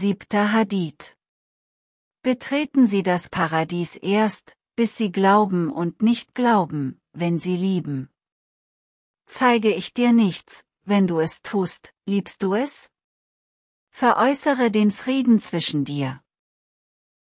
Siebter Hadith. Betreten Sie das Paradies erst, bis Sie glauben und nicht glauben, wenn Sie lieben. Zeige ich dir nichts, wenn du es tust, liebst du es? Veräußere den Frieden zwischen dir.